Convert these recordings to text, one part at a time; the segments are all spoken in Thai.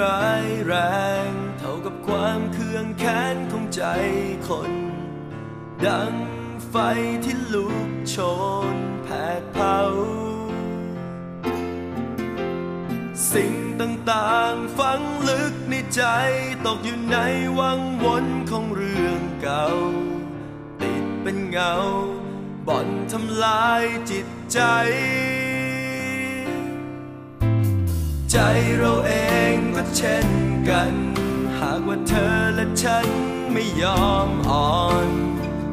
ร้ายแรง เท่ากับความเคืองแค้นของใจคน ดังไฟที่ลุกโชนแผดเผา สิ่งต่างๆฝังลึกในใจ ตกอยู่ในวังวนของเรื่องเก่า ติดเป็นเงา บ่อนทำลายจิตใจ ใจเราเอง กเช่นกัน หากว่าเธอและฉันไม่ยอมอ่อน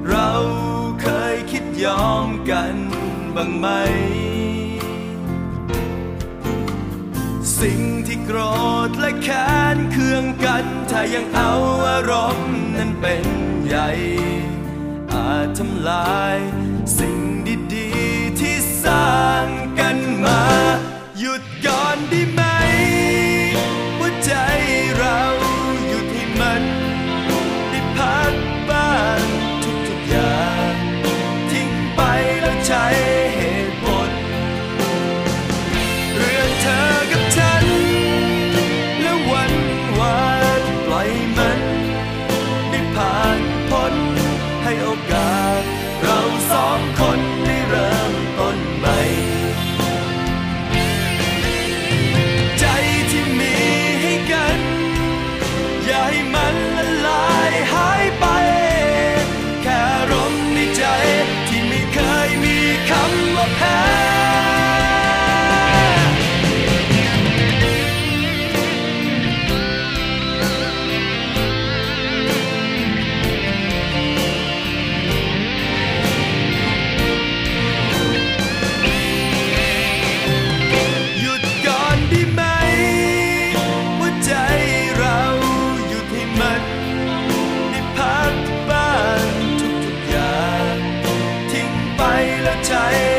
เราเคยคิดยอมกันบ้างไหม สิ่งที่โกรธและแค้นเคืองกัน ถ้ายังเอาอารมณ์นั้นเป็นใหญ่ อาจทำลายสิ่ง ใช้เหตุ